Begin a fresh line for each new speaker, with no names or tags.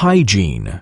hygiene.